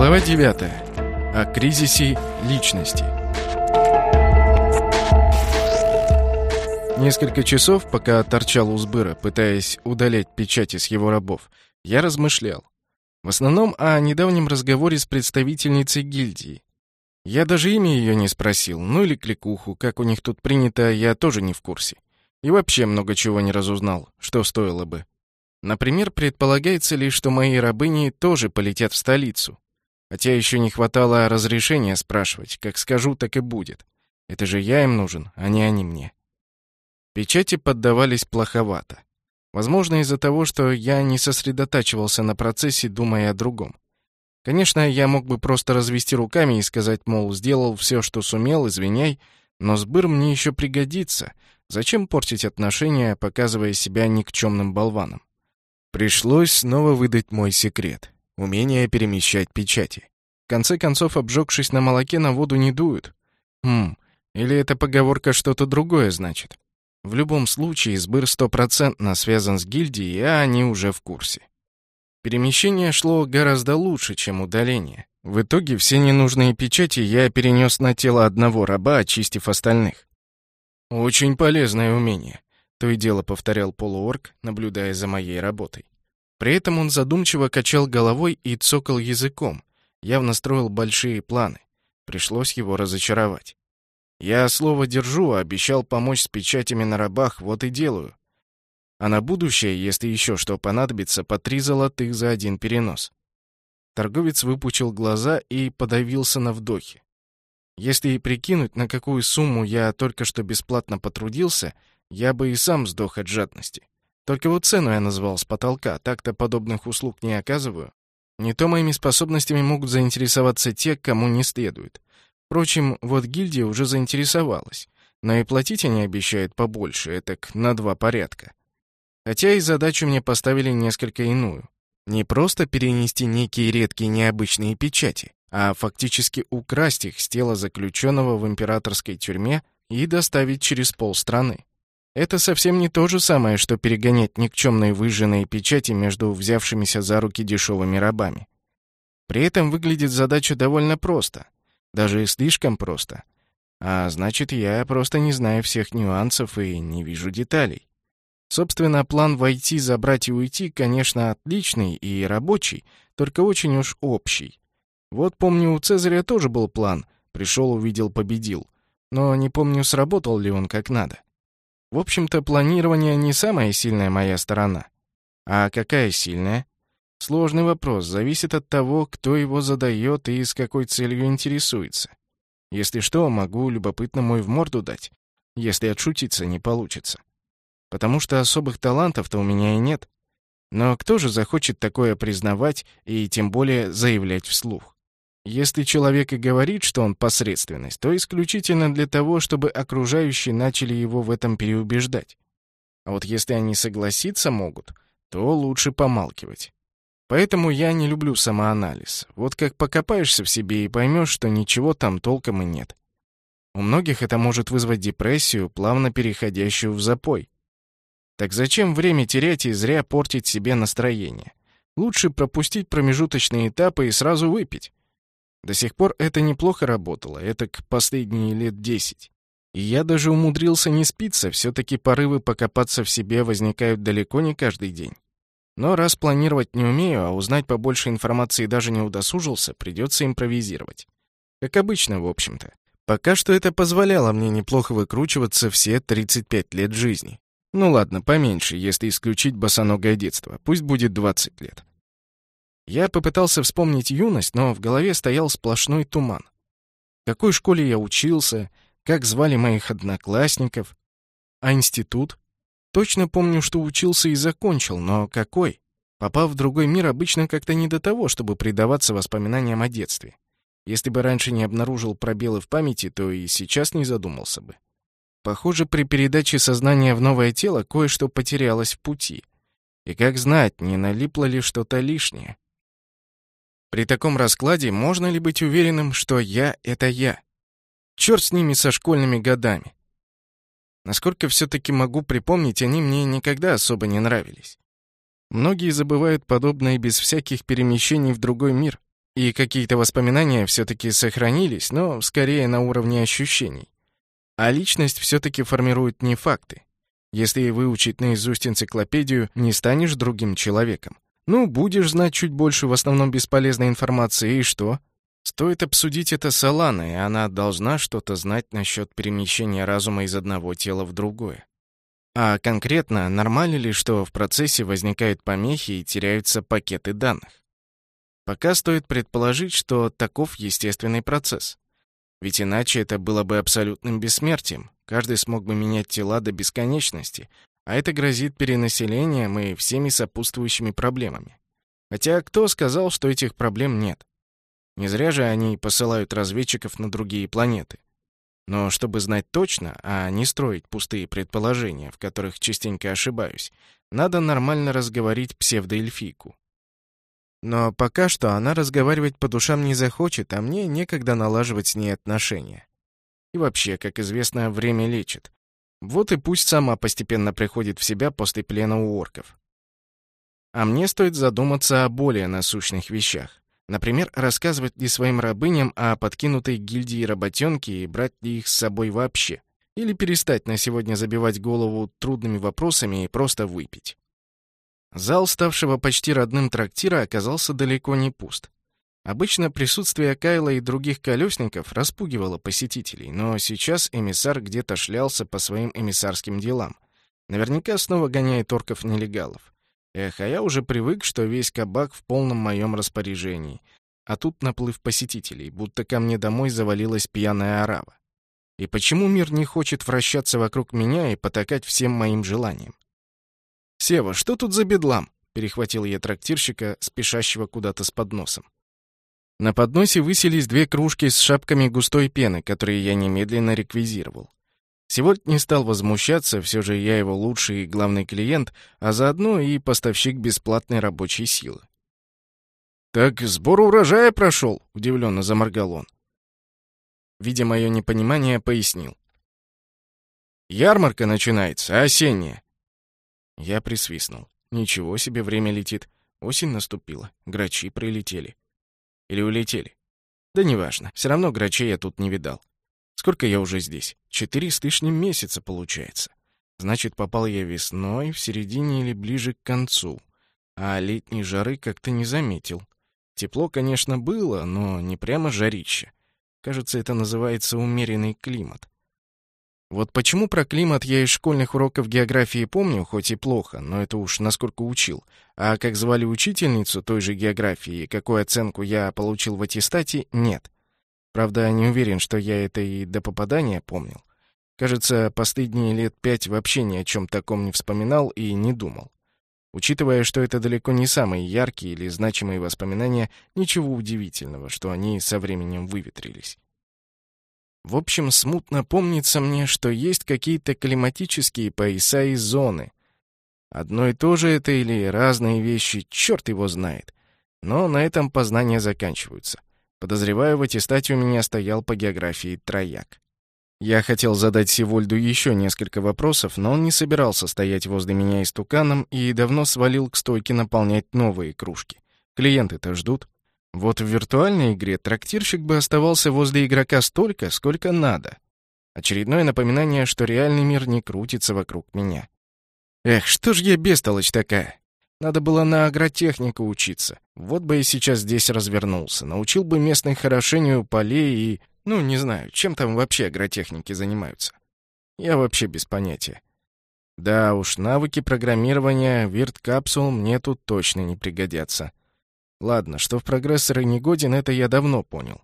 Глава 9. О кризисе личности. Несколько часов, пока торчал у сбыра, пытаясь удалять печати с его рабов, я размышлял. В основном о недавнем разговоре с представительницей гильдии. Я даже имя ее не спросил, ну или кликуху, как у них тут принято, я тоже не в курсе. И вообще много чего не разузнал, что стоило бы. Например, предполагается ли, что мои рабыни тоже полетят в столицу, Хотя еще не хватало разрешения спрашивать. Как скажу, так и будет. Это же я им нужен, а не они мне. Печати поддавались плоховато. Возможно, из-за того, что я не сосредотачивался на процессе, думая о другом. Конечно, я мог бы просто развести руками и сказать, мол, сделал все, что сумел, извиняй, но сбыр мне еще пригодится. Зачем портить отношения, показывая себя никчемным болваном? Пришлось снова выдать мой секрет умение перемещать печати. В конце концов, обжегшись на молоке, на воду не дуют. Хм, или эта поговорка что-то другое значит? В любом случае, сбыр стопроцентно связан с гильдией, а они уже в курсе. Перемещение шло гораздо лучше, чем удаление. В итоге все ненужные печати я перенес на тело одного раба, очистив остальных. Очень полезное умение, то и дело повторял полуорг, наблюдая за моей работой. При этом он задумчиво качал головой и цокал языком, явно строил большие планы. Пришлось его разочаровать. Я слово держу, обещал помочь с печатями на рабах, вот и делаю. А на будущее, если еще что понадобится, по три золотых за один перенос. Торговец выпучил глаза и подавился на вдохе. Если и прикинуть, на какую сумму я только что бесплатно потрудился, я бы и сам сдох от жадности. Только вот цену я назвал с потолка, так-то подобных услуг не оказываю. Не то моими способностями могут заинтересоваться те, кому не следует. Впрочем, вот гильдия уже заинтересовалась. Но и платить они обещают побольше, это на два порядка. Хотя и задачу мне поставили несколько иную. Не просто перенести некие редкие необычные печати, а фактически украсть их с тела заключенного в императорской тюрьме и доставить через полстраны. Это совсем не то же самое, что перегонять никчемные выжженные печати между взявшимися за руки дешевыми рабами. При этом выглядит задача довольно просто. Даже слишком просто. А значит, я просто не знаю всех нюансов и не вижу деталей. Собственно, план войти, забрать и уйти, конечно, отличный и рабочий, только очень уж общий. Вот помню, у Цезаря тоже был план. Пришел, увидел, победил. Но не помню, сработал ли он как надо. В общем-то, планирование не самая сильная моя сторона. А какая сильная? Сложный вопрос, зависит от того, кто его задает и с какой целью интересуется. Если что, могу любопытно мой в морду дать, если отшутиться не получится. Потому что особых талантов-то у меня и нет. Но кто же захочет такое признавать и тем более заявлять вслух? Если человек и говорит, что он посредственность, то исключительно для того, чтобы окружающие начали его в этом переубеждать. А вот если они согласиться могут, то лучше помалкивать. Поэтому я не люблю самоанализ. Вот как покопаешься в себе и поймешь, что ничего там толком и нет. У многих это может вызвать депрессию, плавно переходящую в запой. Так зачем время терять и зря портить себе настроение? Лучше пропустить промежуточные этапы и сразу выпить. До сих пор это неплохо работало, это к последние лет десять. И я даже умудрился не спиться, все-таки порывы покопаться в себе возникают далеко не каждый день. Но раз планировать не умею, а узнать побольше информации даже не удосужился, придется импровизировать. Как обычно, в общем-то. Пока что это позволяло мне неплохо выкручиваться все 35 лет жизни. Ну ладно, поменьше, если исключить босоногое детство. Пусть будет 20 лет. Я попытался вспомнить юность, но в голове стоял сплошной туман. В какой школе я учился, как звали моих одноклассников, а институт? Точно помню, что учился и закончил, но какой? Попав в другой мир, обычно как-то не до того, чтобы предаваться воспоминаниям о детстве. Если бы раньше не обнаружил пробелы в памяти, то и сейчас не задумался бы. Похоже, при передаче сознания в новое тело кое-что потерялось в пути. И как знать, не налипло ли что-то лишнее. При таком раскладе можно ли быть уверенным, что я — это я? Черт с ними со школьными годами. Насколько все-таки могу припомнить, они мне никогда особо не нравились. Многие забывают подобное без всяких перемещений в другой мир. И какие-то воспоминания все-таки сохранились, но скорее на уровне ощущений. А личность все-таки формирует не факты. Если выучить наизусть энциклопедию, не станешь другим человеком. Ну, будешь знать чуть больше в основном бесполезной информации, и что? Стоит обсудить это с Аланой, и она должна что-то знать насчет перемещения разума из одного тела в другое. А конкретно, нормально ли, что в процессе возникают помехи и теряются пакеты данных? Пока стоит предположить, что таков естественный процесс. Ведь иначе это было бы абсолютным бессмертием. Каждый смог бы менять тела до бесконечности, а это грозит перенаселением и всеми сопутствующими проблемами. Хотя кто сказал, что этих проблем нет? Не зря же они посылают разведчиков на другие планеты. Но чтобы знать точно, а не строить пустые предположения, в которых частенько ошибаюсь, надо нормально разговорить псевдоэльфийку. Но пока что она разговаривать по душам не захочет, а мне некогда налаживать с ней отношения. И вообще, как известно, время лечит. Вот и пусть сама постепенно приходит в себя после плена у орков. А мне стоит задуматься о более насущных вещах. Например, рассказывать ли своим рабыням о подкинутой гильдии работенки и брать ли их с собой вообще. Или перестать на сегодня забивать голову трудными вопросами и просто выпить. Зал, ставшего почти родным трактира, оказался далеко не пуст. Обычно присутствие Кайла и других колесников распугивало посетителей, но сейчас эмиссар где-то шлялся по своим эмиссарским делам. Наверняка снова гоняет орков-нелегалов. Эх, а я уже привык, что весь кабак в полном моем распоряжении. А тут наплыв посетителей, будто ко мне домой завалилась пьяная арава. И почему мир не хочет вращаться вокруг меня и потакать всем моим желаниям? «Сева, что тут за бедлам?» — перехватил я трактирщика, спешащего куда-то с подносом. На подносе высились две кружки с шапками густой пены, которые я немедленно реквизировал. Сегодня не стал возмущаться, все же я его лучший и главный клиент, а заодно и поставщик бесплатной рабочей силы. «Так сбор урожая прошел», — удивленно заморгал он. Видя мое непонимание, пояснил. «Ярмарка начинается, осенняя». Я присвистнул. Ничего себе, время летит. Осень наступила, грачи прилетели. Или улетели. Да неважно, все равно грачей я тут не видал. Сколько я уже здесь? Четыре с лишним месяца получается. Значит, попал я весной, в середине или ближе к концу. А летней жары как-то не заметил. Тепло, конечно, было, но не прямо жарище. Кажется, это называется умеренный климат. Вот почему про климат я из школьных уроков географии помню, хоть и плохо, но это уж насколько учил. А как звали учительницу той же географии, какую оценку я получил в аттестате, нет. Правда, не уверен, что я это и до попадания помнил. Кажется, последние лет пять вообще ни о чем таком не вспоминал и не думал. Учитывая, что это далеко не самые яркие или значимые воспоминания, ничего удивительного, что они со временем выветрились. В общем, смутно помнится мне, что есть какие-то климатические пояса и зоны. Одно и то же это или разные вещи, черт его знает. Но на этом познания заканчиваются. Подозреваю, в аттестате у меня стоял по географии трояк. Я хотел задать Сивольду еще несколько вопросов, но он не собирался стоять возле меня истуканом и давно свалил к стойке наполнять новые кружки. Клиенты-то ждут. Вот в виртуальной игре трактирщик бы оставался возле игрока столько, сколько надо. Очередное напоминание, что реальный мир не крутится вокруг меня. Эх, что ж я бестолочь такая? Надо было на агротехнику учиться. Вот бы и сейчас здесь развернулся. Научил бы местных хорошению полей и... Ну, не знаю, чем там вообще агротехники занимаются. Я вообще без понятия. Да уж, навыки программирования вирт-капсул мне тут точно не пригодятся. Ладно, что в прогрессоры не годен, это я давно понял.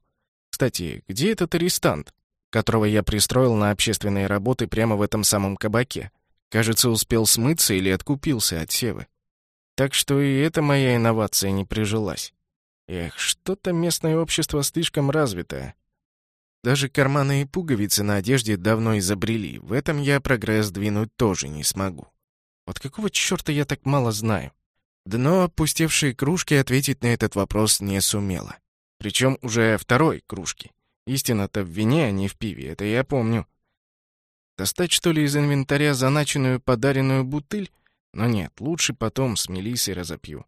Кстати, где этот арестант, которого я пристроил на общественные работы прямо в этом самом кабаке? Кажется, успел смыться или откупился от Севы. Так что и эта моя инновация не прижилась. Эх, что-то местное общество слишком развитое. Даже карманы и пуговицы на одежде давно изобрели. В этом я прогресс двинуть тоже не смогу. Вот какого черта я так мало знаю? Дно опустевшей кружки ответить на этот вопрос не сумело. Причем уже второй кружки. Истина-то в вине, а не в пиве, это я помню. Достать, что ли, из инвентаря заначенную подаренную бутыль? Но нет, лучше потом с Мелиссой разопью.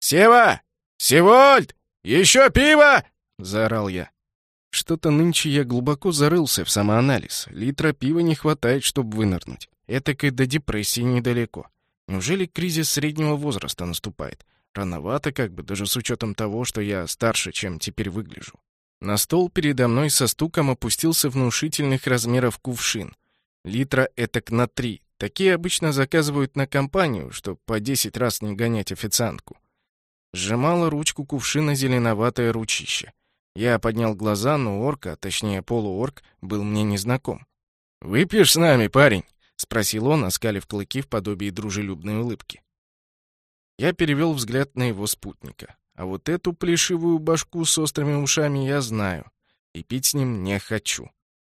«Сева! Севольд!» «Еще пиво!» — заорал я. Что-то нынче я глубоко зарылся в самоанализ. Литра пива не хватает, чтобы вынырнуть. Этак до депрессии недалеко. Неужели кризис среднего возраста наступает? Рановато как бы, даже с учетом того, что я старше, чем теперь выгляжу. На стол передо мной со стуком опустился внушительных размеров кувшин. Литра этак на три. Такие обычно заказывают на компанию, чтобы по десять раз не гонять официантку. Сжимала ручку кувшина зеленоватое ручище. Я поднял глаза, но орк, а точнее полуорк, был мне незнаком. «Выпьешь с нами, парень?» — спросил он, оскалив клыки в подобии дружелюбной улыбки. Я перевел взгляд на его спутника. А вот эту плешивую башку с острыми ушами я знаю. И пить с ним не хочу.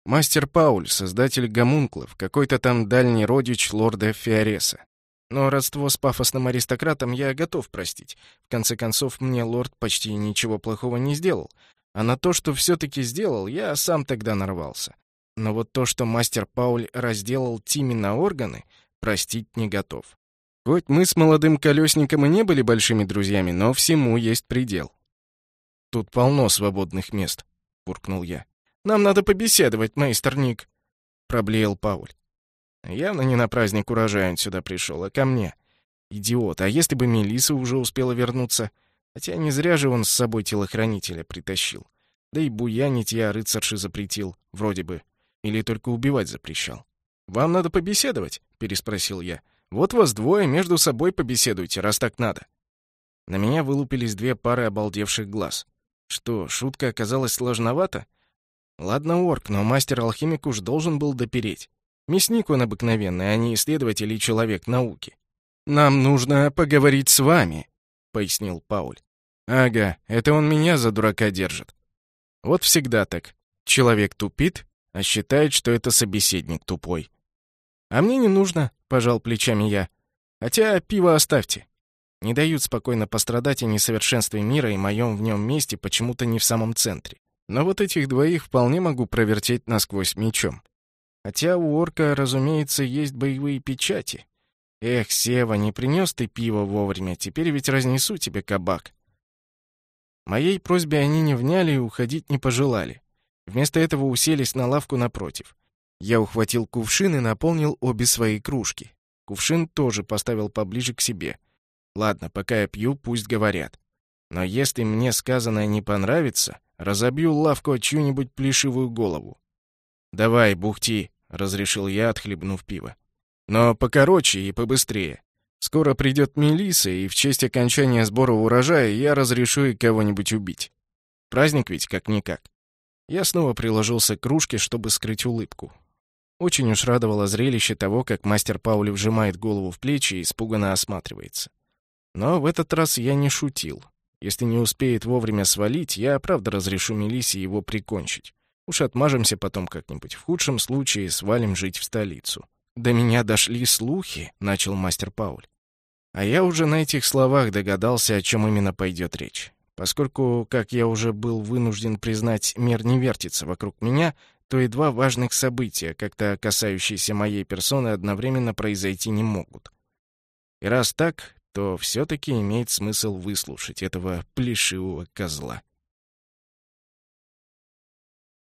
Мастер Пауль, создатель гомунклов, какой-то там дальний родич лорда Фиореса. Но родство с пафосным аристократом я готов простить. В конце концов, мне лорд почти ничего плохого не сделал, а на то, что все-таки сделал, я сам тогда нарвался. Но вот то, что мастер Пауль разделал Тими на органы, простить не готов. Хоть мы с молодым колесником и не были большими друзьями, но всему есть предел. «Тут полно свободных мест», — буркнул я. «Нам надо побеседовать, мейстер Ник», — проблеял Пауль. Явно не на праздник урожая он сюда пришел, а ко мне. Идиот, а если бы Мелиса уже успела вернуться? Хотя не зря же он с собой телохранителя притащил. Да и буянить я рыцарши запретил, вроде бы. Или только убивать запрещал. «Вам надо побеседовать?» — переспросил я. «Вот вас двое, между собой побеседуйте, раз так надо». На меня вылупились две пары обалдевших глаз. Что, шутка оказалась сложновата? Ладно, орк, но мастер-алхимик уж должен был допереть. Мясник он обыкновенный, а не исследователь и человек науки. «Нам нужно поговорить с вами», — пояснил Пауль. Ага, это он меня за дурака держит. Вот всегда так. Человек тупит, а считает, что это собеседник тупой. А мне не нужно, пожал плечами я. Хотя пиво оставьте. Не дают спокойно пострадать о несовершенстве мира и моем в нем месте почему-то не в самом центре. Но вот этих двоих вполне могу провертеть насквозь мечом. Хотя у орка, разумеется, есть боевые печати. Эх, Сева, не принес ты пиво вовремя, теперь ведь разнесу тебе кабак. Моей просьбе они не вняли и уходить не пожелали. Вместо этого уселись на лавку напротив. Я ухватил кувшин и наполнил обе свои кружки. Кувшин тоже поставил поближе к себе. Ладно, пока я пью, пусть говорят. Но если мне сказанное не понравится, разобью лавку о чью-нибудь плешивую голову. «Давай, бухти», — разрешил я, отхлебнув пиво. «Но покороче и побыстрее. Скоро придет Мелиса, и в честь окончания сбора урожая я разрешу и кого-нибудь убить. Праздник ведь как-никак. Я снова приложился к кружке, чтобы скрыть улыбку. Очень уж радовало зрелище того, как мастер Паули вжимает голову в плечи и испуганно осматривается. Но в этот раз я не шутил. Если не успеет вовремя свалить, я правда разрешу Мелисе его прикончить. Уж отмажемся потом как-нибудь. В худшем случае свалим жить в столицу. «До меня дошли слухи», — начал мастер Пауль. А я уже на этих словах догадался, о чем именно пойдет речь. Поскольку, как я уже был вынужден признать, мир не вертится вокруг меня, то и два важных события, как-то касающиеся моей персоны, одновременно произойти не могут. И раз так, то все-таки имеет смысл выслушать этого плешивого козла.